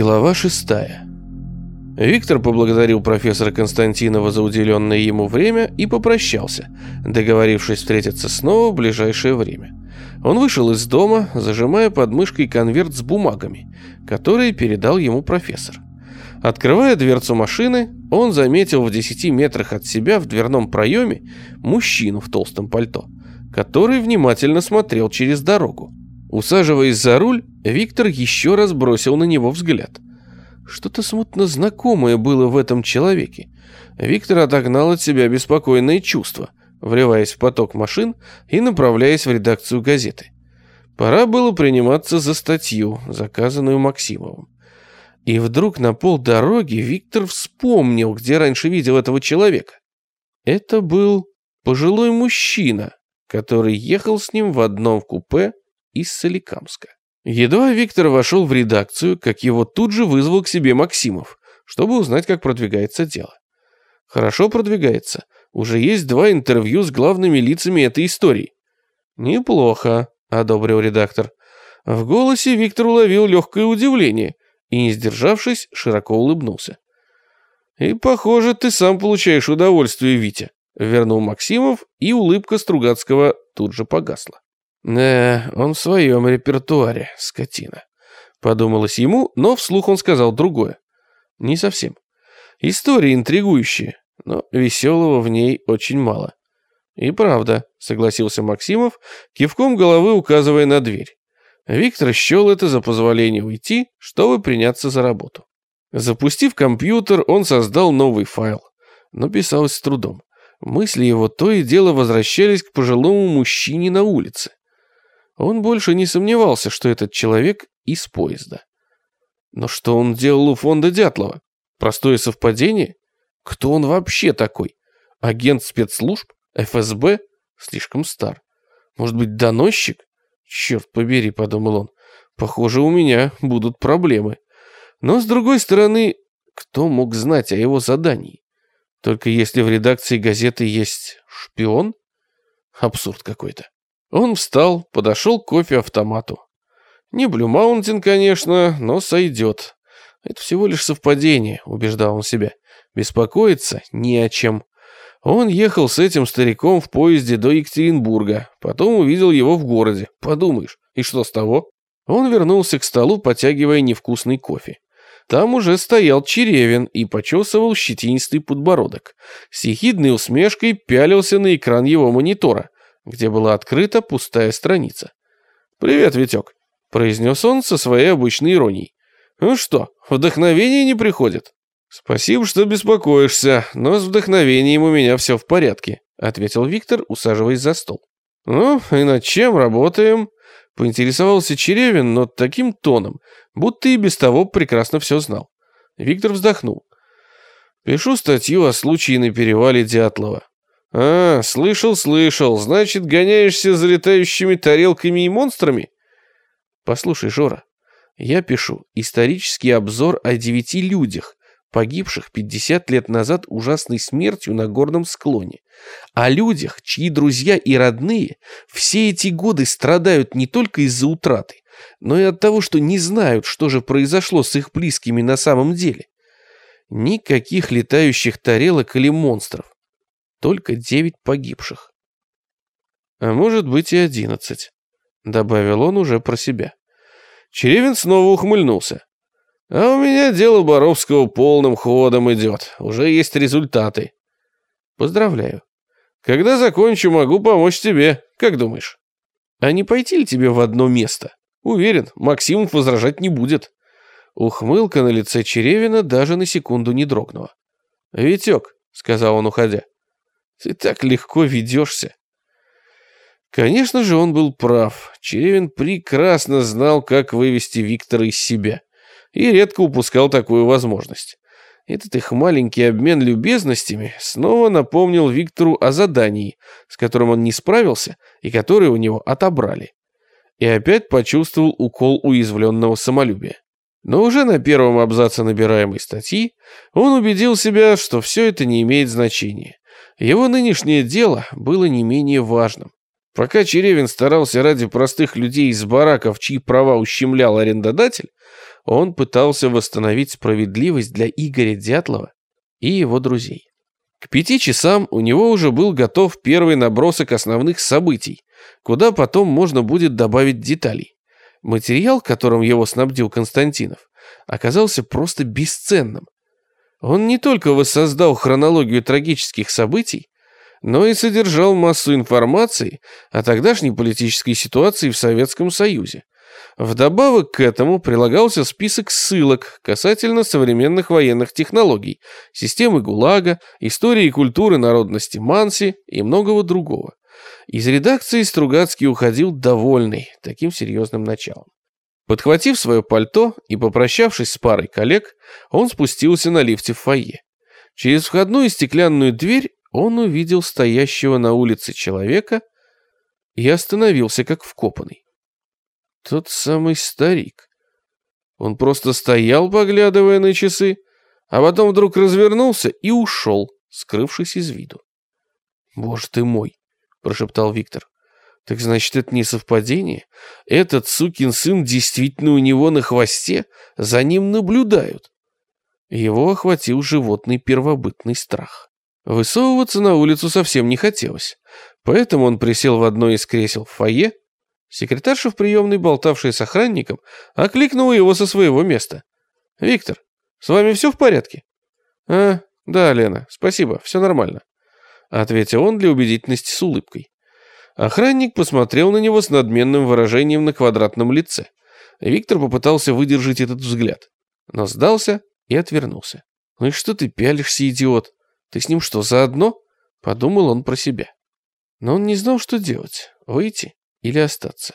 Глава шестая. Виктор поблагодарил профессора Константинова за уделенное ему время и попрощался, договорившись встретиться снова в ближайшее время. Он вышел из дома, зажимая под мышкой конверт с бумагами, который передал ему профессор. Открывая дверцу машины, он заметил в 10 метрах от себя в дверном проеме мужчину в толстом пальто, который внимательно смотрел через дорогу. Усаживаясь за руль, Виктор еще раз бросил на него взгляд. Что-то смутно знакомое было в этом человеке. Виктор отогнал от себя беспокойное чувство, вливаясь в поток машин и направляясь в редакцию газеты. Пора было приниматься за статью, заказанную Максимовым. И вдруг на полдороги Виктор вспомнил, где раньше видел этого человека. Это был пожилой мужчина, который ехал с ним в одном купе из Соликамска. Едва Виктор вошел в редакцию, как его тут же вызвал к себе Максимов, чтобы узнать, как продвигается дело. Хорошо продвигается. Уже есть два интервью с главными лицами этой истории. Неплохо, одобрил редактор. В голосе Виктор уловил легкое удивление и, не сдержавшись, широко улыбнулся. «И, похоже, ты сам получаешь удовольствие, Витя», — вернул Максимов, и улыбка Стругацкого тут же погасла. «Да, он в своем репертуаре, скотина», — подумалось ему, но вслух он сказал другое. «Не совсем. История интригующая, но веселого в ней очень мало». «И правда», — согласился Максимов, кивком головы указывая на дверь. Виктор счел это за позволение уйти, чтобы приняться за работу. Запустив компьютер, он создал новый файл, но писалось с трудом. Мысли его то и дело возвращались к пожилому мужчине на улице. Он больше не сомневался, что этот человек из поезда. Но что он делал у фонда Дятлова? Простое совпадение? Кто он вообще такой? Агент спецслужб? ФСБ? Слишком стар. Может быть, доносчик? Черт побери, подумал он. Похоже, у меня будут проблемы. Но, с другой стороны, кто мог знать о его задании? Только если в редакции газеты есть шпион? Абсурд какой-то. Он встал, подошел к кофе-автомату. Не Блю Маунтин, конечно, но сойдет. Это всего лишь совпадение, убеждал он себя. Беспокоиться ни о чем. Он ехал с этим стариком в поезде до Екатеринбурга, потом увидел его в городе. Подумаешь, и что с того? Он вернулся к столу, потягивая невкусный кофе. Там уже стоял Черевин и почесывал щетинистый подбородок. С ехидной усмешкой пялился на экран его монитора где была открыта пустая страница. «Привет, Витек», — произнес он со своей обычной иронией. «Ну что, вдохновение не приходит?» «Спасибо, что беспокоишься, но с вдохновением у меня все в порядке», — ответил Виктор, усаживаясь за стол. «Ну, и над чем работаем?» — поинтересовался Черевин, но таким тоном, будто и без того прекрасно все знал. Виктор вздохнул. «Пишу статью о случае на перевале Дятлова. «А, слышал, слышал. Значит, гоняешься за летающими тарелками и монстрами?» «Послушай, Жора, я пишу исторический обзор о девяти людях, погибших 50 лет назад ужасной смертью на горном склоне. О людях, чьи друзья и родные все эти годы страдают не только из-за утраты, но и от того, что не знают, что же произошло с их близкими на самом деле. Никаких летающих тарелок или монстров только девять погибших. А может быть и одиннадцать, добавил он уже про себя. Черевин снова ухмыльнулся. А у меня дело Боровского полным ходом идет. Уже есть результаты. Поздравляю. Когда закончу, могу помочь тебе. Как думаешь? А не пойти ли тебе в одно место? Уверен, Максимов возражать не будет. Ухмылка на лице Черевина даже на секунду не дрогнула. «Витек», — сказал он, уходя, ты так легко ведешься. Конечно же, он был прав. Черевин прекрасно знал, как вывести Виктора из себя. И редко упускал такую возможность. Этот их маленький обмен любезностями снова напомнил Виктору о задании, с которым он не справился и которое у него отобрали. И опять почувствовал укол уязвленного самолюбия. Но уже на первом абзаце набираемой статьи он убедил себя, что все это не имеет значения. Его нынешнее дело было не менее важным. Пока Черевин старался ради простых людей из бараков, чьи права ущемлял арендодатель, он пытался восстановить справедливость для Игоря Дятлова и его друзей. К пяти часам у него уже был готов первый набросок основных событий, куда потом можно будет добавить деталей. Материал, которым его снабдил Константинов, оказался просто бесценным. Он не только воссоздал хронологию трагических событий, но и содержал массу информации о тогдашней политической ситуации в Советском Союзе. Вдобавок к этому прилагался список ссылок касательно современных военных технологий, системы ГУЛАГа, истории и культуры народности Манси и многого другого. Из редакции Стругацкий уходил довольный таким серьезным началом. Подхватив свое пальто и попрощавшись с парой коллег, он спустился на лифте в фойе. Через входную стеклянную дверь он увидел стоящего на улице человека и остановился как вкопанный. Тот самый старик. Он просто стоял, поглядывая на часы, а потом вдруг развернулся и ушел, скрывшись из виду. «Боже ты мой!» — прошептал Виктор. «Так значит, это не совпадение? Этот сукин сын действительно у него на хвосте? За ним наблюдают?» Его охватил животный первобытный страх. Высовываться на улицу совсем не хотелось, поэтому он присел в одно из кресел в фойе. Секретарша в приемной, болтавшая с охранником, окликнула его со своего места. «Виктор, с вами все в порядке?» «А, да, Лена, спасибо, все нормально», — ответил он для убедительности с улыбкой. Охранник посмотрел на него с надменным выражением на квадратном лице. Виктор попытался выдержать этот взгляд, но сдался и отвернулся. «Ну и что ты пялишься, идиот?» Ты с ним что, заодно?» Подумал он про себя. Но он не знал, что делать, выйти или остаться.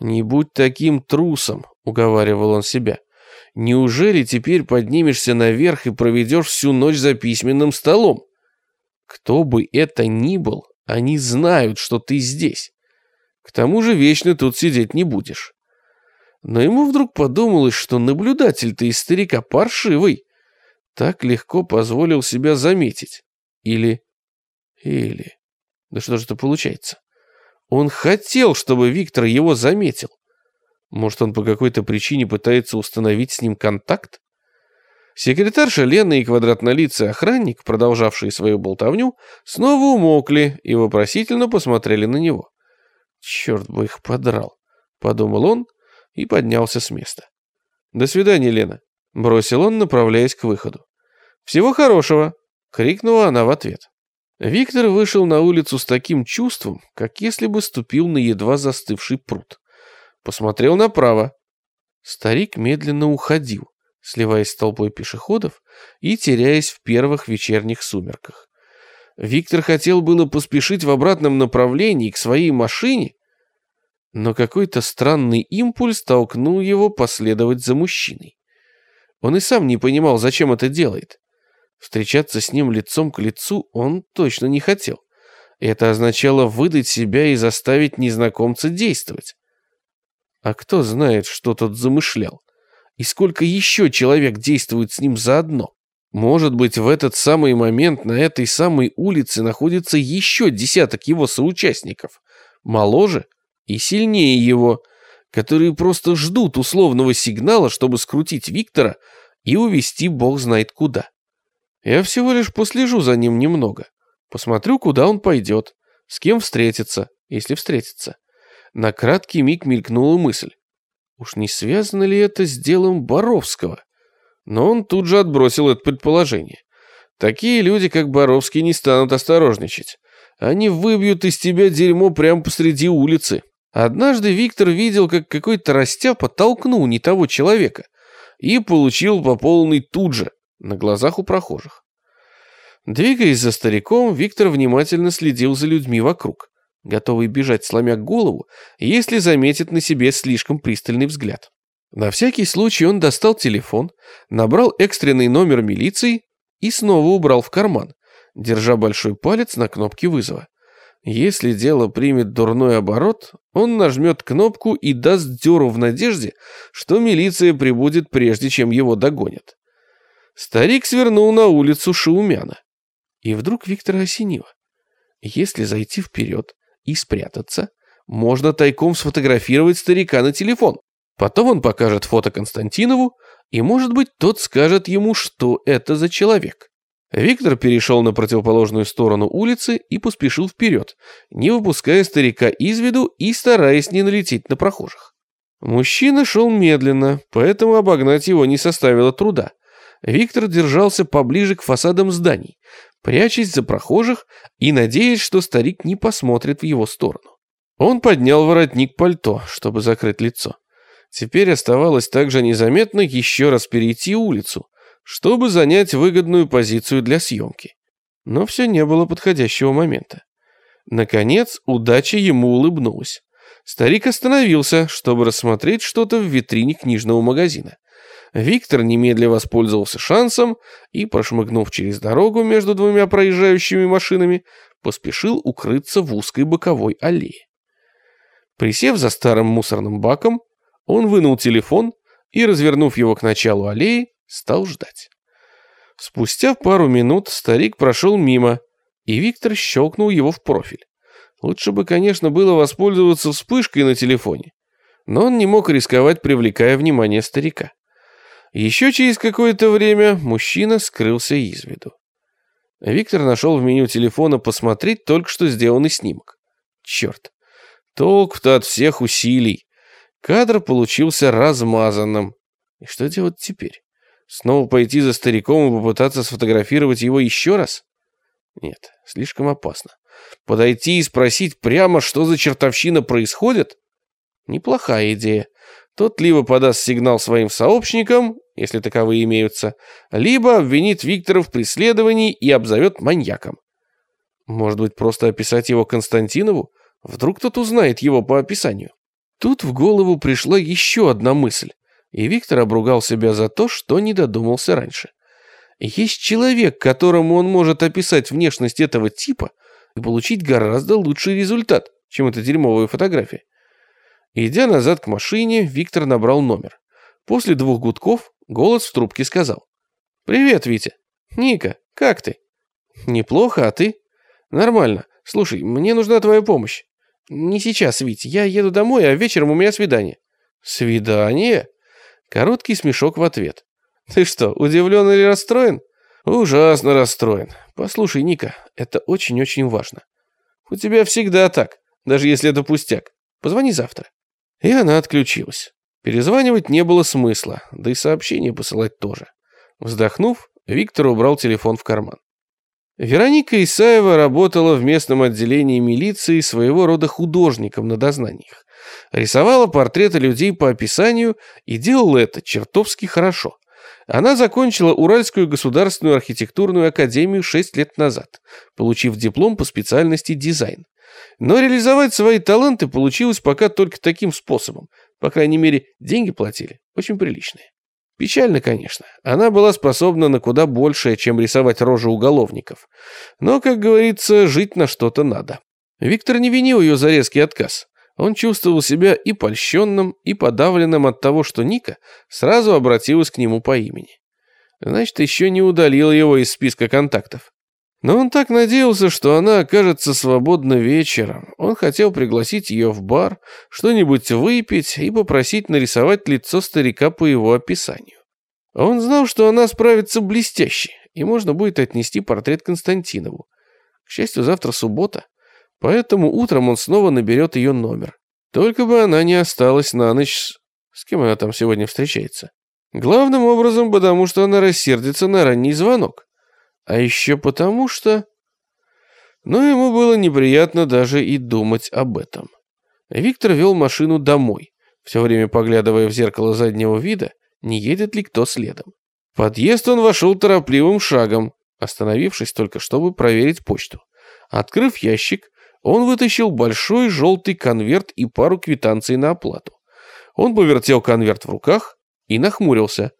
«Не будь таким трусом», — уговаривал он себя. «Неужели теперь поднимешься наверх и проведешь всю ночь за письменным столом? Кто бы это ни был, они знают, что ты здесь. К тому же вечно тут сидеть не будешь». Но ему вдруг подумалось, что наблюдатель-то из старика паршивый так легко позволил себя заметить. Или... Или... Да что же это получается? Он хотел, чтобы Виктор его заметил. Может, он по какой-то причине пытается установить с ним контакт? Секретарша Лена и квадратнолицый охранник, продолжавшие свою болтовню, снова умокли и вопросительно посмотрели на него. «Черт бы их подрал», — подумал он и поднялся с места. «До свидания, Лена», Бросил он, направляясь к выходу. «Всего хорошего!» — крикнула она в ответ. Виктор вышел на улицу с таким чувством, как если бы ступил на едва застывший пруд. Посмотрел направо. Старик медленно уходил, сливаясь с толпой пешеходов и теряясь в первых вечерних сумерках. Виктор хотел было поспешить в обратном направлении к своей машине, но какой-то странный импульс толкнул его последовать за мужчиной. Он и сам не понимал, зачем это делает. Встречаться с ним лицом к лицу он точно не хотел. Это означало выдать себя и заставить незнакомца действовать. А кто знает, что тот замышлял? И сколько еще человек действует с ним заодно? Может быть, в этот самый момент на этой самой улице находится еще десяток его соучастников, моложе и сильнее его, которые просто ждут условного сигнала, чтобы скрутить Виктора и увести бог знает куда. Я всего лишь послежу за ним немного. Посмотрю, куда он пойдет, с кем встретится, если встретится. На краткий миг мелькнула мысль. Уж не связано ли это с делом Боровского? Но он тут же отбросил это предположение. Такие люди, как Боровский, не станут осторожничать. Они выбьют из тебя дерьмо прямо посреди улицы. Однажды Виктор видел, как какой-то растяпа толкнул не того человека и получил по полной тут же, на глазах у прохожих. Двигаясь за стариком, Виктор внимательно следил за людьми вокруг, готовый бежать, сломя голову, если заметит на себе слишком пристальный взгляд. На всякий случай он достал телефон, набрал экстренный номер милиции и снова убрал в карман, держа большой палец на кнопке вызова. Если дело примет дурной оборот, он нажмет кнопку и даст дёру в надежде, что милиция прибудет прежде, чем его догонят. Старик свернул на улицу Шаумяна. И вдруг Виктора осенило. Если зайти вперед и спрятаться, можно тайком сфотографировать старика на телефон. Потом он покажет фото Константинову, и, может быть, тот скажет ему, что это за человек. Виктор перешел на противоположную сторону улицы и поспешил вперед, не выпуская старика из виду и стараясь не налететь на прохожих. Мужчина шел медленно, поэтому обогнать его не составило труда. Виктор держался поближе к фасадам зданий, прячась за прохожих и надеясь, что старик не посмотрит в его сторону. Он поднял воротник пальто, чтобы закрыть лицо. Теперь оставалось также незаметно еще раз перейти улицу, чтобы занять выгодную позицию для съемки. Но все не было подходящего момента. Наконец, удача ему улыбнулась. Старик остановился, чтобы рассмотреть что-то в витрине книжного магазина. Виктор немедленно воспользовался шансом и, прошмыгнув через дорогу между двумя проезжающими машинами, поспешил укрыться в узкой боковой аллее. Присев за старым мусорным баком, он вынул телефон и, развернув его к началу аллеи, стал ждать. Спустя пару минут старик прошел мимо, и Виктор щелкнул его в профиль. Лучше бы, конечно, было воспользоваться вспышкой на телефоне, но он не мог рисковать, привлекая внимание старика. Еще через какое-то время мужчина скрылся из виду. Виктор нашел в меню телефона посмотреть только что сделанный снимок. Черт, толк-то от всех усилий. Кадр получился размазанным. И что делать теперь? Снова пойти за стариком и попытаться сфотографировать его еще раз? Нет, слишком опасно. Подойти и спросить прямо, что за чертовщина происходит? Неплохая идея. Тот либо подаст сигнал своим сообщникам, если таковые имеются, либо обвинит Виктора в преследовании и обзовет маньяком. Может быть, просто описать его Константинову? Вдруг тот узнает его по описанию. Тут в голову пришла еще одна мысль, и Виктор обругал себя за то, что не додумался раньше. Есть человек, которому он может описать внешность этого типа и получить гораздо лучший результат, чем эта дерьмовая фотография. Идя назад к машине, Виктор набрал номер. После двух гудков голос в трубке сказал. «Привет, Витя. Ника, как ты?» «Неплохо, а ты?» «Нормально. Слушай, мне нужна твоя помощь. «Не сейчас, Вить. Я еду домой, а вечером у меня свидание». «Свидание?» Короткий смешок в ответ. «Ты что, удивлен или расстроен?» «Ужасно расстроен. Послушай, Ника, это очень-очень важно. У тебя всегда так, даже если это пустяк. Позвони завтра». И она отключилась. Перезванивать не было смысла, да и сообщение посылать тоже. Вздохнув, Виктор убрал телефон в карман. Вероника Исаева работала в местном отделении милиции своего рода художником на дознаниях. Рисовала портреты людей по описанию и делала это чертовски хорошо. Она закончила Уральскую государственную архитектурную академию 6 лет назад, получив диплом по специальности дизайн. Но реализовать свои таланты получилось пока только таким способом. По крайней мере, деньги платили очень приличные. Печально, конечно. Она была способна на куда большее, чем рисовать рожи уголовников. Но, как говорится, жить на что-то надо. Виктор не винил ее за резкий отказ. Он чувствовал себя и польщенным, и подавленным от того, что Ника сразу обратилась к нему по имени. Значит, еще не удалил его из списка контактов. Но он так надеялся, что она окажется свободна вечером. Он хотел пригласить ее в бар, что-нибудь выпить и попросить нарисовать лицо старика по его описанию. Он знал, что она справится блестяще, и можно будет отнести портрет Константинову. К счастью, завтра суббота, поэтому утром он снова наберет ее номер. Только бы она не осталась на ночь... С кем она там сегодня встречается? Главным образом, потому что она рассердится на ранний звонок. А еще потому что... Но ему было неприятно даже и думать об этом. Виктор вел машину домой, все время поглядывая в зеркало заднего вида, не едет ли кто следом. В подъезд он вошел торопливым шагом, остановившись только чтобы проверить почту. Открыв ящик, он вытащил большой желтый конверт и пару квитанций на оплату. Он повертел конверт в руках и нахмурился.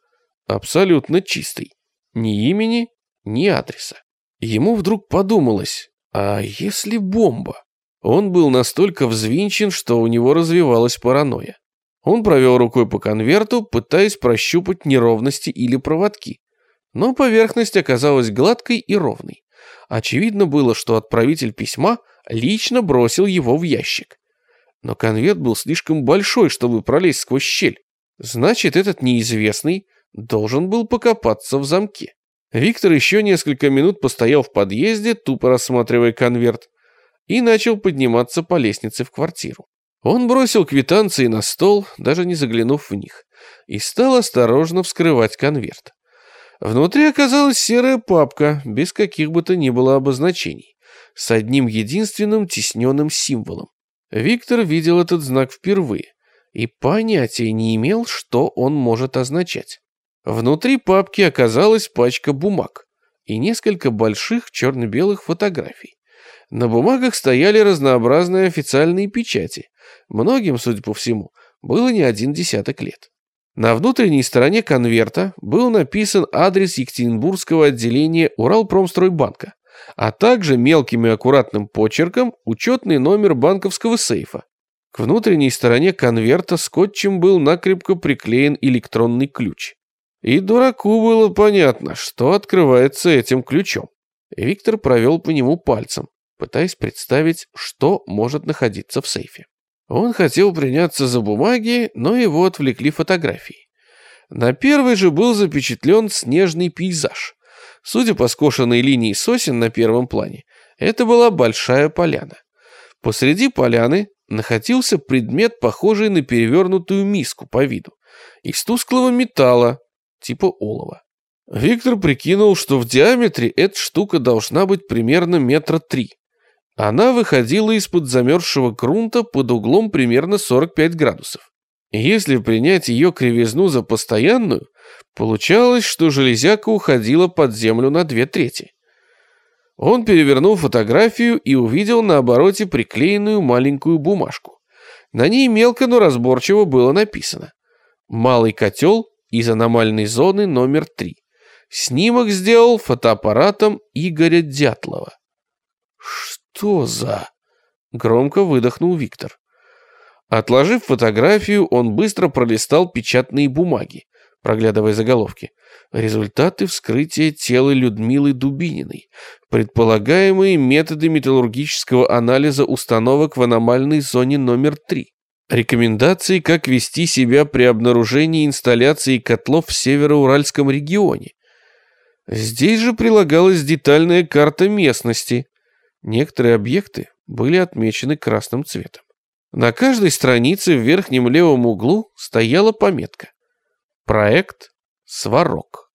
Абсолютно чистый. Ни имени, ни адреса. Ему вдруг подумалось, а если бомба? Он был настолько взвинчен, что у него развивалась паранойя. Он провел рукой по конверту, пытаясь прощупать неровности или проводки. Но поверхность оказалась гладкой и ровной. Очевидно было, что отправитель письма лично бросил его в ящик. Но конверт был слишком большой, чтобы пролезть сквозь щель. Значит, этот неизвестный должен был покопаться в замке. Виктор еще несколько минут постоял в подъезде, тупо рассматривая конверт, и начал подниматься по лестнице в квартиру. Он бросил квитанции на стол, даже не заглянув в них, и стал осторожно вскрывать конверт. Внутри оказалась серая папка, без каких бы то ни было обозначений, с одним единственным тисненным символом. Виктор видел этот знак впервые и понятия не имел, что он может означать. Внутри папки оказалась пачка бумаг и несколько больших черно-белых фотографий. На бумагах стояли разнообразные официальные печати. Многим, судя по всему, было не один десяток лет. На внутренней стороне конверта был написан адрес Екатеринбургского отделения Уралпромстройбанка, а также мелким и аккуратным почерком учетный номер банковского сейфа. К внутренней стороне конверта скотчем был накрепко приклеен электронный ключ. И дураку было понятно, что открывается этим ключом. Виктор провел по нему пальцем, пытаясь представить, что может находиться в сейфе. Он хотел приняться за бумаги, но его отвлекли фотографии. На первой же был запечатлен снежный пейзаж. Судя по скошенной линии сосен на первом плане, это была большая поляна. Посреди поляны находился предмет, похожий на перевернутую миску по виду, из тусклого металла, типа олова. Виктор прикинул, что в диаметре эта штука должна быть примерно метра три. Она выходила из-под замерзшего грунта под углом примерно 45 градусов. Если принять ее кривизну за постоянную, получалось, что железяка уходила под землю на две трети. Он перевернул фотографию и увидел на обороте приклеенную маленькую бумажку. На ней мелко, но разборчиво было написано «Малый котел из аномальной зоны номер 3». Снимок сделал фотоаппаратом Игоря Дятлова. «Что за...» — громко выдохнул Виктор. Отложив фотографию, он быстро пролистал печатные бумаги, проглядывая заголовки. Результаты вскрытия тела Людмилы Дубининой. Предполагаемые методы металлургического анализа установок в аномальной зоне номер 3. Рекомендации, как вести себя при обнаружении инсталляции котлов в североуральском регионе. Здесь же прилагалась детальная карта местности, Некоторые объекты были отмечены красным цветом. На каждой странице в верхнем левом углу стояла пометка «Проект Сварог».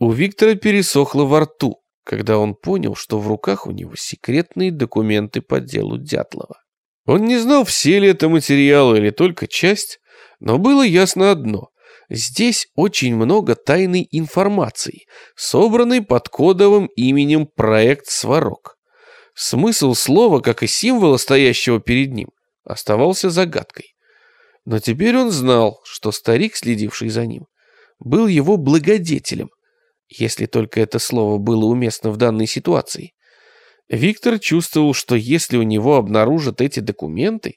У Виктора пересохло во рту, когда он понял, что в руках у него секретные документы по делу Дятлова. Он не знал, все ли это материалы или только часть, но было ясно одно. Здесь очень много тайной информации, собранной под кодовым именем «Проект Сварог». Смысл слова, как и символа, стоящего перед ним, оставался загадкой. Но теперь он знал, что старик, следивший за ним, был его благодетелем, если только это слово было уместно в данной ситуации. Виктор чувствовал, что если у него обнаружат эти документы,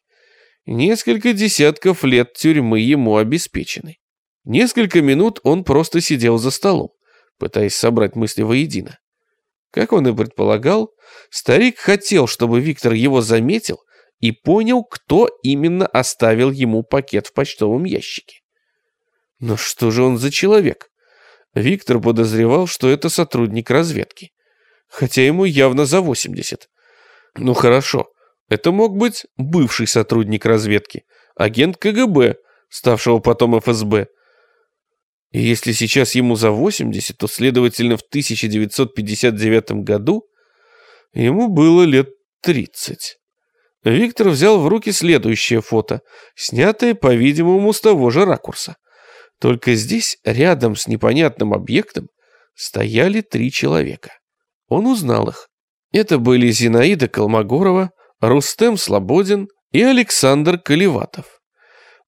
несколько десятков лет тюрьмы ему обеспечены. Несколько минут он просто сидел за столом, пытаясь собрать мысли воедино. Как он и предполагал, старик хотел, чтобы Виктор его заметил и понял, кто именно оставил ему пакет в почтовом ящике. Но что же он за человек? Виктор подозревал, что это сотрудник разведки. Хотя ему явно за 80. Ну хорошо, это мог быть бывший сотрудник разведки, агент КГБ, ставшего потом ФСБ, и если сейчас ему за 80, то, следовательно, в 1959 году ему было лет 30. Виктор взял в руки следующее фото, снятое, по-видимому, с того же ракурса. Только здесь, рядом с непонятным объектом, стояли три человека. Он узнал их. Это были Зинаида Колмогорова, Рустем Слободин и Александр Колеватов.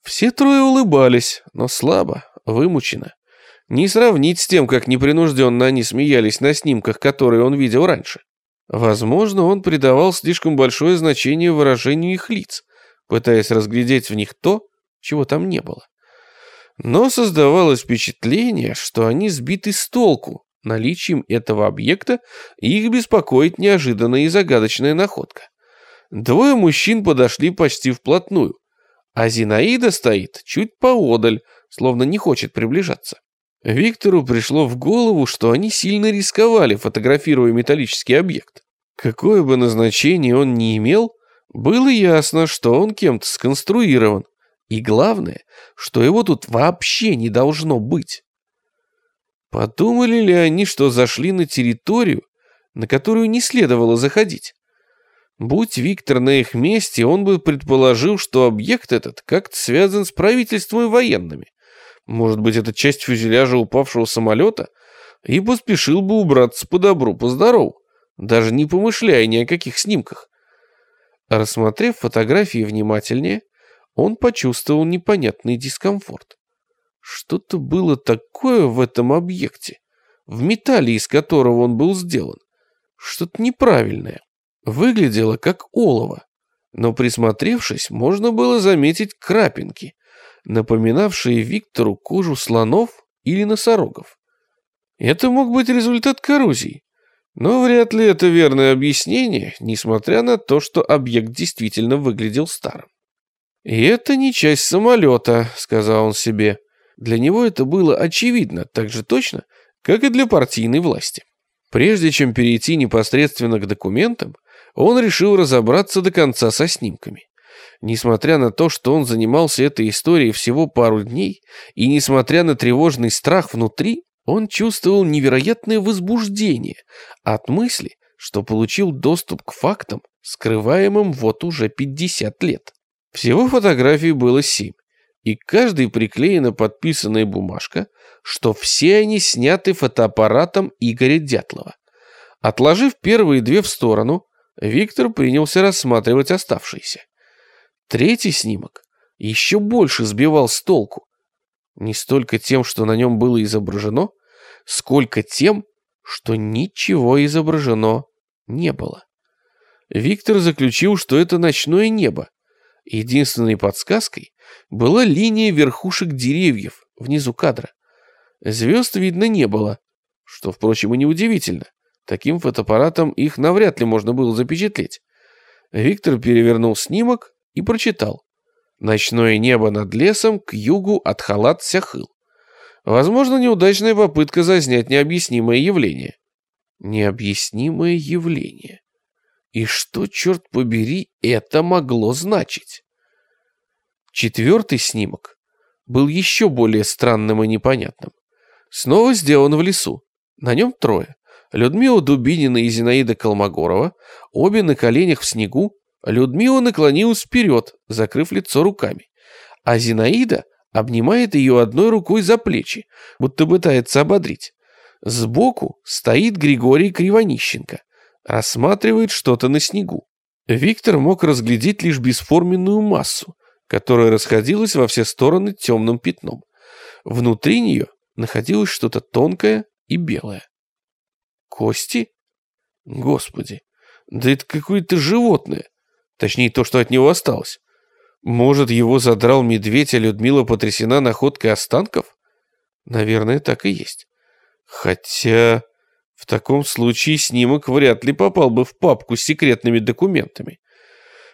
Все трое улыбались, но слабо, вымученно. Не сравнить с тем, как непринужденно они смеялись на снимках, которые он видел раньше. Возможно, он придавал слишком большое значение выражению их лиц, пытаясь разглядеть в них то, чего там не было. Но создавалось впечатление, что они сбиты с толку наличием этого объекта, их беспокоит неожиданная и загадочная находка. Двое мужчин подошли почти вплотную, а Зинаида стоит чуть поодаль, словно не хочет приближаться. Виктору пришло в голову, что они сильно рисковали, фотографируя металлический объект. Какое бы назначение он ни имел, было ясно, что он кем-то сконструирован. И главное, что его тут вообще не должно быть. Подумали ли они, что зашли на территорию, на которую не следовало заходить? Будь Виктор на их месте, он бы предположил, что объект этот как-то связан с правительством и военными. Может быть, это часть фюзеляжа упавшего самолета? И поспешил бы убраться по добру, по здорову, даже не помышляя ни о каких снимках. Рассмотрев фотографии внимательнее, он почувствовал непонятный дискомфорт. Что-то было такое в этом объекте, в металле, из которого он был сделан. Что-то неправильное. Выглядело как олово, но присмотревшись, можно было заметить крапинки, напоминавшие Виктору кожу слонов или носорогов. Это мог быть результат коррозии, но вряд ли это верное объяснение, несмотря на то, что объект действительно выглядел старым. «И это не часть самолета», — сказал он себе. Для него это было очевидно, так же точно, как и для партийной власти. Прежде чем перейти непосредственно к документам, он решил разобраться до конца со снимками. Несмотря на то, что он занимался этой историей всего пару дней, и несмотря на тревожный страх внутри, он чувствовал невероятное возбуждение от мысли, что получил доступ к фактам, скрываемым вот уже 50 лет. Всего фотографий было семь, и каждой приклеена подписанная бумажка, что все они сняты фотоаппаратом Игоря Дятлова. Отложив первые две в сторону, Виктор принялся рассматривать оставшиеся. Третий снимок еще больше сбивал с толку. Не столько тем, что на нем было изображено, сколько тем, что ничего изображено не было. Виктор заключил, что это ночное небо. Единственной подсказкой была линия верхушек деревьев внизу кадра. Звезд видно не было, что, впрочем, и неудивительно. Таким фотоаппаратом их навряд ли можно было запечатлеть. Виктор перевернул снимок и прочитал. Ночное небо над лесом к югу от Халат-Сяхыл. Возможно, неудачная попытка заснять необъяснимое явление. Необъяснимое явление. И что, черт побери, это могло значить? Четвертый снимок был еще более странным и непонятным. Снова сделан в лесу. На нем трое. Людмила Дубинина и Зинаида Колмогорова, обе на коленях в снегу, Людмила наклонилась вперед, закрыв лицо руками, а Зинаида обнимает ее одной рукой за плечи, будто пытается ободрить. Сбоку стоит Григорий Кривонищенко, рассматривает что-то на снегу. Виктор мог разглядеть лишь бесформенную массу, которая расходилась во все стороны темным пятном. Внутри нее находилось что-то тонкое и белое. Кости? Господи, да это какое-то животное. Точнее, то, что от него осталось. Может, его задрал медведь, а Людмила потрясена находкой останков? Наверное, так и есть. Хотя в таком случае снимок вряд ли попал бы в папку с секретными документами.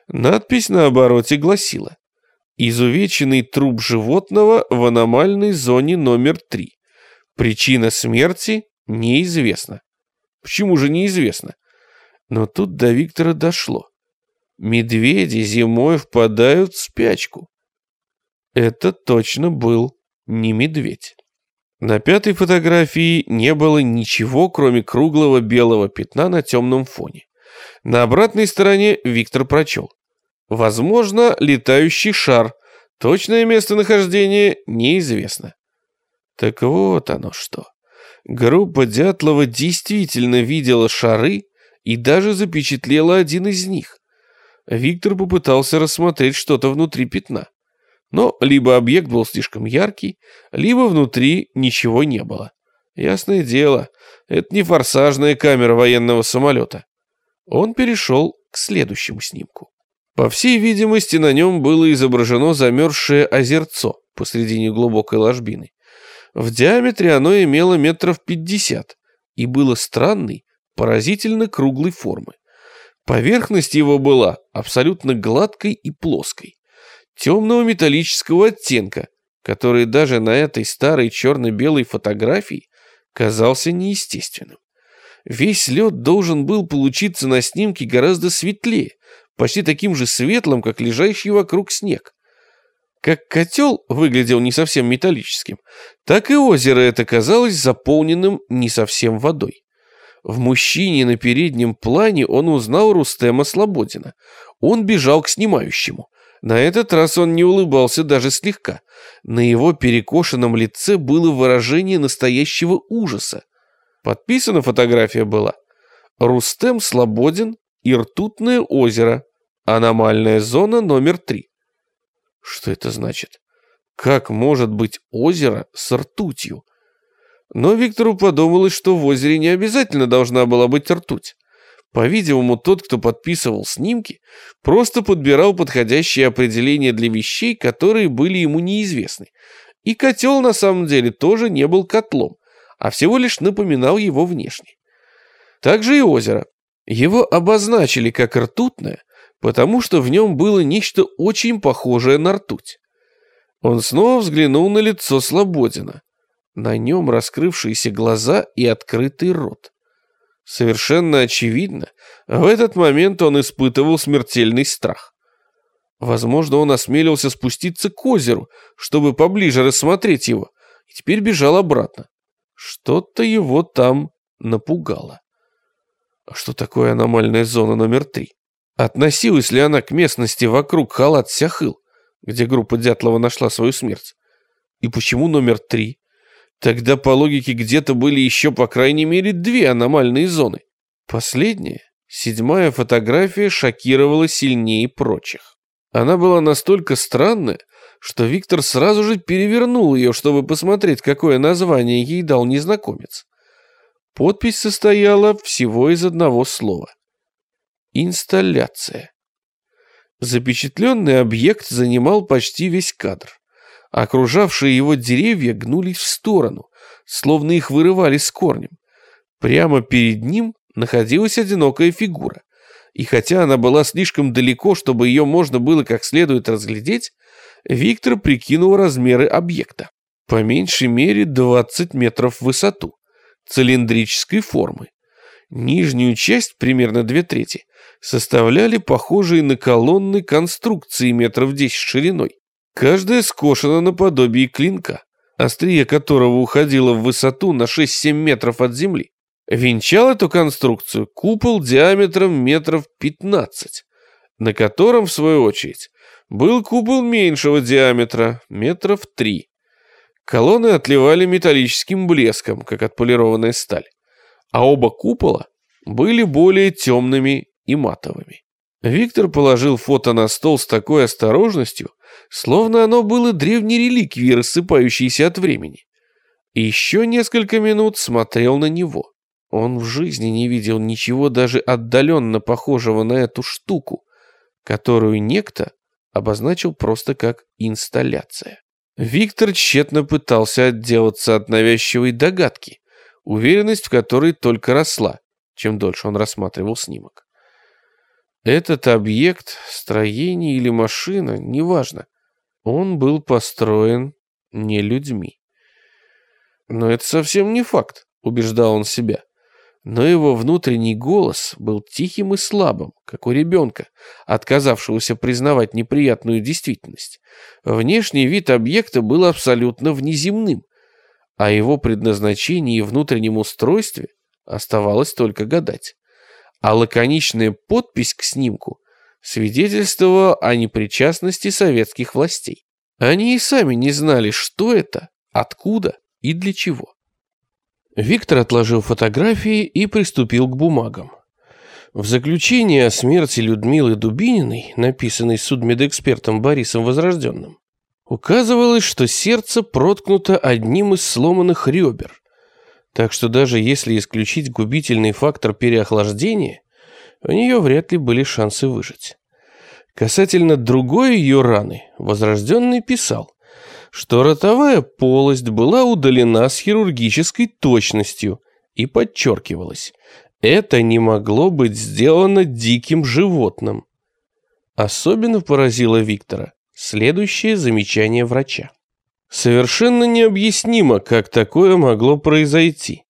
Надпись на обороте гласила «Изувеченный труп животного в аномальной зоне номер 3. Причина смерти неизвестна». Почему же неизвестно? Но тут до Виктора дошло. Медведи зимой впадают в спячку. Это точно был не медведь. На пятой фотографии не было ничего, кроме круглого белого пятна на темном фоне. На обратной стороне Виктор прочел. Возможно, летающий шар. Точное местонахождение неизвестно. Так вот оно что. Группа Дятлова действительно видела шары и даже запечатлела один из них. Виктор попытался рассмотреть что-то внутри пятна. Но либо объект был слишком яркий, либо внутри ничего не было. Ясное дело, это не форсажная камера военного самолета. Он перешел к следующему снимку. По всей видимости, на нем было изображено замерзшее озерцо посредине глубокой ложбины. В диаметре оно имело метров пятьдесят и было странной, поразительно круглой формы. Поверхность его была абсолютно гладкой и плоской, темного металлического оттенка, который даже на этой старой черно-белой фотографии казался неестественным. Весь лед должен был получиться на снимке гораздо светлее, почти таким же светлым, как лежащий вокруг снег. Как котел выглядел не совсем металлическим, так и озеро это казалось заполненным не совсем водой. В мужчине на переднем плане он узнал Рустема Слободина. Он бежал к снимающему. На этот раз он не улыбался даже слегка. На его перекошенном лице было выражение настоящего ужаса. Подписана фотография была. Рустем Слободин и ртутное озеро. Аномальная зона номер три. Что это значит? Как может быть озеро с ртутью? Но Виктору подумалось, что в озере не обязательно должна была быть ртуть. По-видимому, тот, кто подписывал снимки, просто подбирал подходящее определение для вещей, которые были ему неизвестны. И котел на самом деле тоже не был котлом, а всего лишь напоминал его внешне. Также и озеро. Его обозначили как ртутное, потому что в нем было нечто очень похожее на ртуть. Он снова взглянул на лицо Слободина. На нем раскрывшиеся глаза и открытый рот. Совершенно очевидно, в этот момент он испытывал смертельный страх. Возможно, он осмелился спуститься к озеру, чтобы поближе рассмотреть его, и теперь бежал обратно. Что-то его там напугало. Что такое аномальная зона номер три? Относилась ли она к местности вокруг Халат-Сяхыл, где группа Дятлова нашла свою смерть? И почему номер три? Тогда по логике где-то были еще по крайней мере две аномальные зоны. Последняя, седьмая фотография шокировала сильнее прочих. Она была настолько странная, что Виктор сразу же перевернул ее, чтобы посмотреть, какое название ей дал незнакомец. Подпись состояла всего из одного слова. Инсталляция. Запечатленный объект занимал почти весь кадр. Окружавшие его деревья гнулись в сторону, словно их вырывали с корнем. Прямо перед ним находилась одинокая фигура. И хотя она была слишком далеко, чтобы ее можно было как следует разглядеть, Виктор прикинул размеры объекта. По меньшей мере 20 метров в высоту, цилиндрической формы. Нижнюю часть, примерно две трети, составляли похожие на колонны конструкции метров 10 шириной. Каждая скошена наподобие клинка, острие которого уходило в высоту на 6-7 метров от земли. Венчал эту конструкцию купол диаметром метров 15, на котором, в свою очередь, был купол меньшего диаметра, метров 3. Колонны отливали металлическим блеском, как отполированная сталь, а оба купола были более темными и матовыми. Виктор положил фото на стол с такой осторожностью, словно оно было древней реликвией, рассыпающейся от времени. Еще несколько минут смотрел на него. Он в жизни не видел ничего даже отдаленно похожего на эту штуку, которую некто обозначил просто как инсталляция. Виктор тщетно пытался отделаться от навязчивой догадки, уверенность в которой только росла, чем дольше он рассматривал снимок. Этот объект, строение или машина, неважно, он был построен не людьми. Но это совсем не факт, убеждал он себя. Но его внутренний голос был тихим и слабым, как у ребенка, отказавшегося признавать неприятную действительность. Внешний вид объекта был абсолютно внеземным, а его предназначении и внутреннем устройстве оставалось только гадать а лаконичная подпись к снимку свидетельствовала о непричастности советских властей. Они и сами не знали, что это, откуда и для чего. Виктор отложил фотографии и приступил к бумагам. В заключении о смерти Людмилы Дубининой, написанной судмедэкспертом Борисом Возрожденным, указывалось, что сердце проткнуто одним из сломанных ребер, так что даже если исключить губительный фактор переохлаждения, у нее вряд ли были шансы выжить. Касательно другой ее раны, Возрожденный писал, что ротовая полость была удалена с хирургической точностью и подчеркивалось, это не могло быть сделано диким животным. Особенно поразило Виктора следующее замечание врача. Совершенно необъяснимо, как такое могло произойти.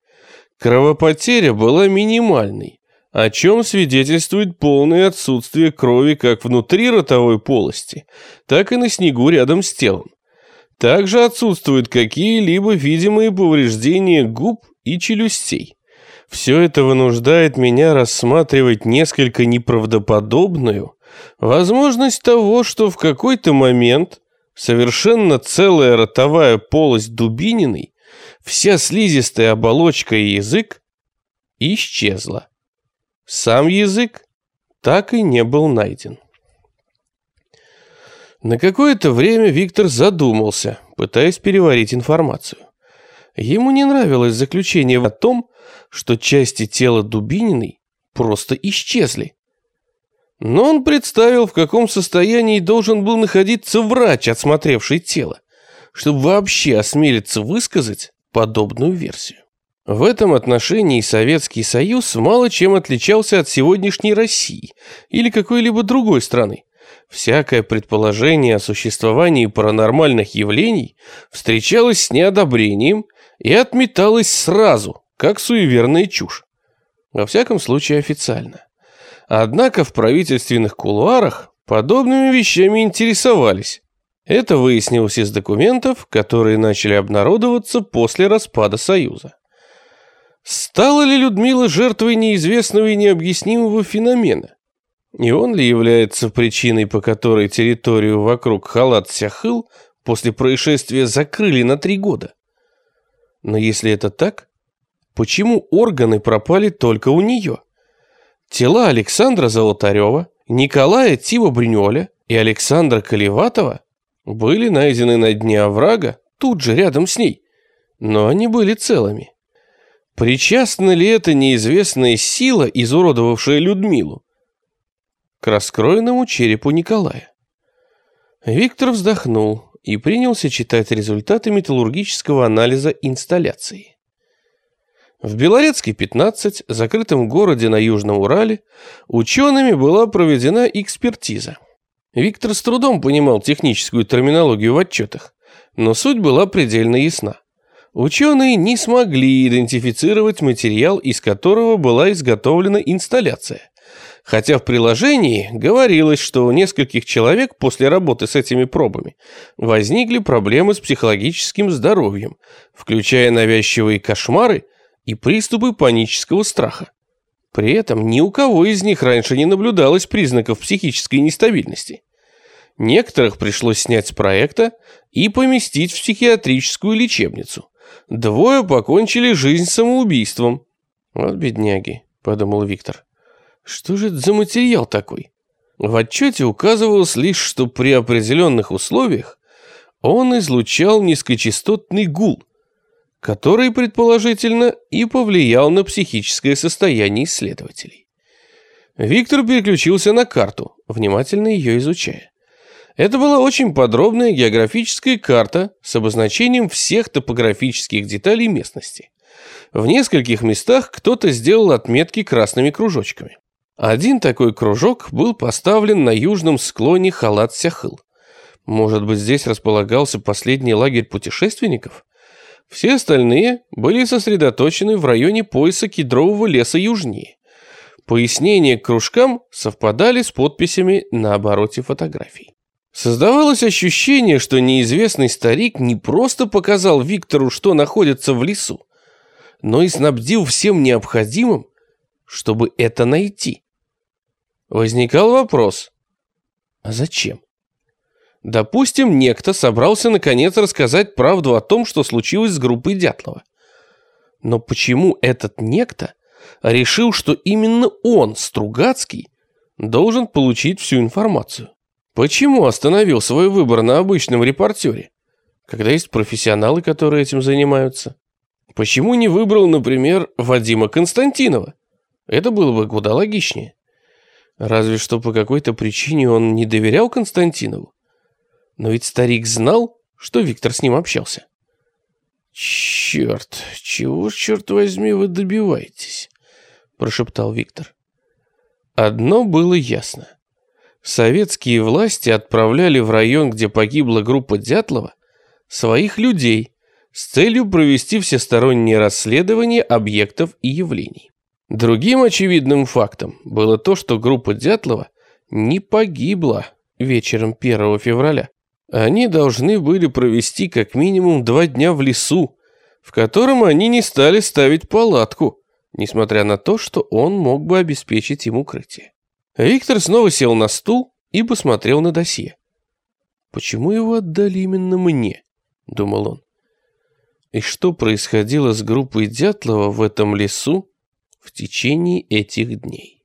Кровопотеря была минимальной, о чем свидетельствует полное отсутствие крови как внутри ротовой полости, так и на снегу рядом с телом. Также отсутствуют какие-либо видимые повреждения губ и челюстей. Все это вынуждает меня рассматривать несколько неправдоподобную возможность того, что в какой-то момент совершенно целая ротовая полость Дубининой, вся слизистая оболочка и язык исчезла. Сам язык так и не был найден. На какое-то время Виктор задумался, пытаясь переварить информацию. Ему не нравилось заключение о том, что части тела Дубининой просто исчезли. Но он представил, в каком состоянии должен был находиться врач, отсмотревший тело, чтобы вообще осмелиться высказать подобную версию. В этом отношении Советский Союз мало чем отличался от сегодняшней России или какой-либо другой страны. Всякое предположение о существовании паранормальных явлений встречалось с неодобрением и отметалось сразу, как суеверная чушь. Во всяком случае официально. Однако в правительственных кулуарах подобными вещами интересовались. Это выяснилось из документов, которые начали обнародоваться после распада Союза. Стала ли Людмила жертвой неизвестного и необъяснимого феномена? И он ли является причиной, по которой территорию вокруг Халат-Сяхыл после происшествия закрыли на три года? Но если это так, почему органы пропали только у нее? Тела Александра Золотарева, Николая Тива-Бринёля и Александра Колеватова были найдены на дне оврага, тут же рядом с ней, но они были целыми. Причастна ли это неизвестная сила, изуродовавшая Людмилу? К раскроенному черепу Николая. Виктор вздохнул и принялся читать результаты металлургического анализа инсталляции. В Белорецке 15, закрытом городе на Южном Урале, учеными была проведена экспертиза. Виктор с трудом понимал техническую терминологию в отчетах, но суть была предельно ясна. Ученые не смогли идентифицировать материал, из которого была изготовлена инсталляция. Хотя в приложении говорилось, что у нескольких человек после работы с этими пробами возникли проблемы с психологическим здоровьем, включая навязчивые кошмары и приступы панического страха. При этом ни у кого из них раньше не наблюдалось признаков психической нестабильности. Некоторых пришлось снять с проекта и поместить в психиатрическую лечебницу – Двое покончили жизнь самоубийством. Вот бедняги, подумал Виктор. Что же это за материал такой? В отчете указывалось лишь, что при определенных условиях он излучал низкочастотный гул, который, предположительно, и повлиял на психическое состояние исследователей. Виктор переключился на карту, внимательно ее изучая. Это была очень подробная географическая карта с обозначением всех топографических деталей местности. В нескольких местах кто-то сделал отметки красными кружочками. Один такой кружок был поставлен на южном склоне Халат-Сяхыл. Может быть, здесь располагался последний лагерь путешественников? Все остальные были сосредоточены в районе пояса кедрового леса южнее. Пояснения к кружкам совпадали с подписями на обороте фотографий. Создавалось ощущение, что неизвестный старик не просто показал Виктору, что находится в лесу, но и снабдил всем необходимым, чтобы это найти. Возникал вопрос, а зачем? Допустим, некто собрался наконец рассказать правду о том, что случилось с группой Дятлова. Но почему этот некто решил, что именно он, Стругацкий, должен получить всю информацию? Почему остановил свой выбор на обычном репортере, когда есть профессионалы, которые этим занимаются? Почему не выбрал, например, Вадима Константинова? Это было бы куда логичнее. Разве что по какой-то причине он не доверял Константинову. Но ведь старик знал, что Виктор с ним общался. «Черт, чего, черт возьми, вы добиваетесь?» – прошептал Виктор. Одно было ясно. Советские власти отправляли в район, где погибла группа Дятлова, своих людей с целью провести всестороннее расследование объектов и явлений. Другим очевидным фактом было то, что группа Дятлова не погибла вечером 1 февраля. Они должны были провести как минимум два дня в лесу, в котором они не стали ставить палатку, несмотря на то, что он мог бы обеспечить им укрытие. Виктор снова сел на стул и посмотрел на досье. «Почему его отдали именно мне?» — думал он. «И что происходило с группой Дятлова в этом лесу в течение этих дней?»